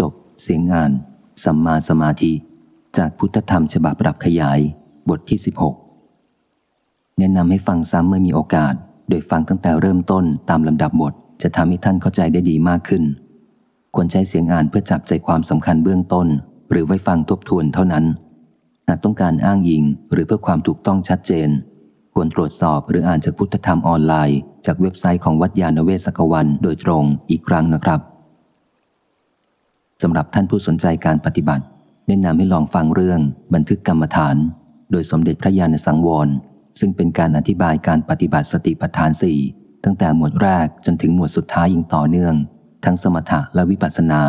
จบ เสียงงาน สัมมาสมาธิ จากพุทธธรรมฉบับปรับขยาย บทที่ 16 แนะนำให้ฟังซ้ำเมื่อมีโอกาส โดยฟังตั้งแต่เริ่มต้นตามลำดับบทจะทำให้ท่านเข้าใจได้ดีมากขึ้น ควรใช้เสียงอ่านเพื่อจับใจความสำคัญเบื้องต้น หรือไว้ฟังทบทวนเท่านั้น หากต้องการอ้างยิงหรือเพื่อความถูกต้องชัดเจน ควรตรวจสอบหรืออ่านจากพุทธธรรมออนไลน์ จากเว็บไซต์ของวัดยาณเวศกวันโดยตรงอีกครั้งนะครับ สำหรับท่านผู้สนใจการปฏิบัติ แนะนำให้ลองฟังเรื่องบันทึกกรรมฐาน โดยสมเด็จพระญาณสังวร ซึ่งเป็นการอธิบายการปฏิบัติสติปัฏฐานสี่ตั้งแต่หมวดแรกจนถึงหมวดสุดท้ายอย่างต่อเนื่อง ทั้งสมถะและวิปัสสนา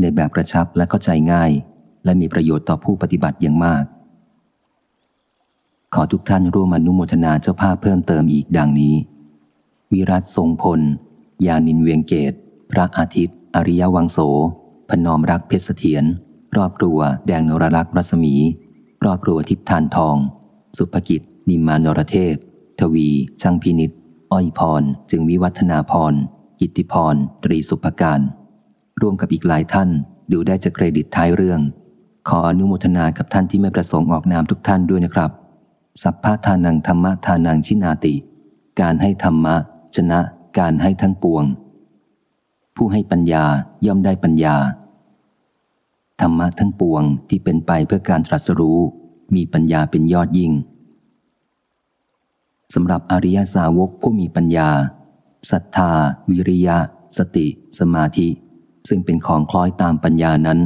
ในแบบกระชับและเข้าใจง่าย และมีประโยชน์ต่อผู้ปฏิบัติอย่างมาก ขอทุกท่านร่วมอนุโมทนาเจ้าภาพเพิ่มเติมอีกดังนี้ วิรัตทรงพล ยานินเวียงเกต พระอาทิตย์ อริยวังโส พนอมรักเพชรเสถียรรอบครัวแดงนรลักษ์รัศมีรอบครัวทิพทานทอง สุภกิจ นิมมานรเทพ ทวี ช่างพินิษอ้อยพร จึงวิวัฒนาพร กิติพร ตรีสุภการ ร่วมกับอีกหลายท่านดูได้จากเครดิตท้ายเรื่อง ขออนุโมทนากับท่านที่ไม่ประสงค์ออกนามทุกท่านด้วยนะครับ สัพพะทานังธรรมะทานังชินาติ การให้ธรรมะ ชนะ การให้ทั้งปวง ผู้ให้ปัญญาย่อมได้ปัญญา ธรรมะทั้งปวงที่เป็นไปเพื่อการตรัสรู้ มีปัญญาเป็นยอดยิ่งสำหรับอริยสาวกผู้มีปัญญาศรัทธา วิริยะ สติ สมาธิ ซึ่งเป็นของคล้อยตามปัญญานั้น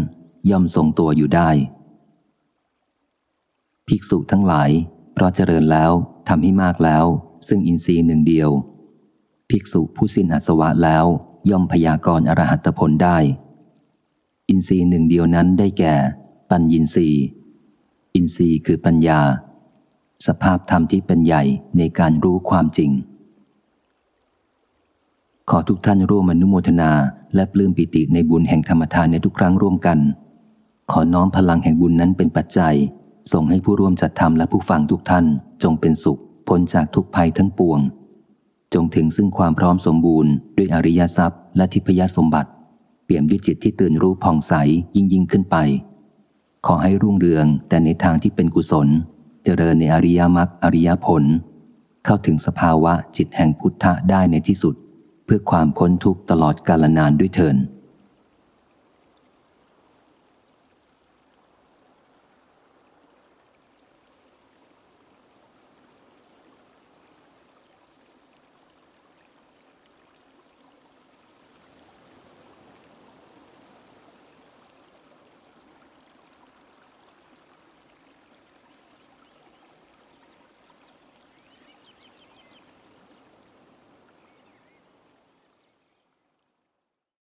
ย่อมทรงตัวอยู่ได้ ภิกษุทั้งหลาย เพราะเจริญแล้วทำให้มากแล้ว ซึ่งอินทรีย์หนึ่งเดียว ภิกษุผู้สิ้นอาสวะแล้ว ย่อมพยากรณ์อรหัตผลได้ อินทรีย์หนึ่งเดียวนั้นได้แก่ ปัญญินทรีย์อินทรีย์คือปัญญา สภาพธรรมที่เป็นใหญ่ในการรู้ความจริง ขอทุกท่านร่วมอนุโมทนาและปลื้มปิติในบุญแห่งธรรมทานในทุกครั้งร่วมกัน ขอน้อมพลังแห่งบุญนั้นเป็นปัจจัย ส่งให้ผู้ร่วมจัดทำและผู้ฟังทุกท่านจงเป็นสุขพ้นจากทุกภัยทั้งปวง จงถึงซึ่งความพร้อมสมบูรณ์ด้วยอริยทรัพย์และทิพยสมบัติ เปี่ยมด้วยจิตที่ตื่นรู้ผ่องใสยิ่งยิ่งขึ้นไป ขอให้รุ่งเรืองแต่ในทางที่เป็นกุศล เจริญในอริยมรรคอริยผล เข้าถึงสภาวะจิตแห่งพุทธะได้ในที่สุด เพื่อความพ้นทุกข์ตลอดกาลนานด้วยเถิด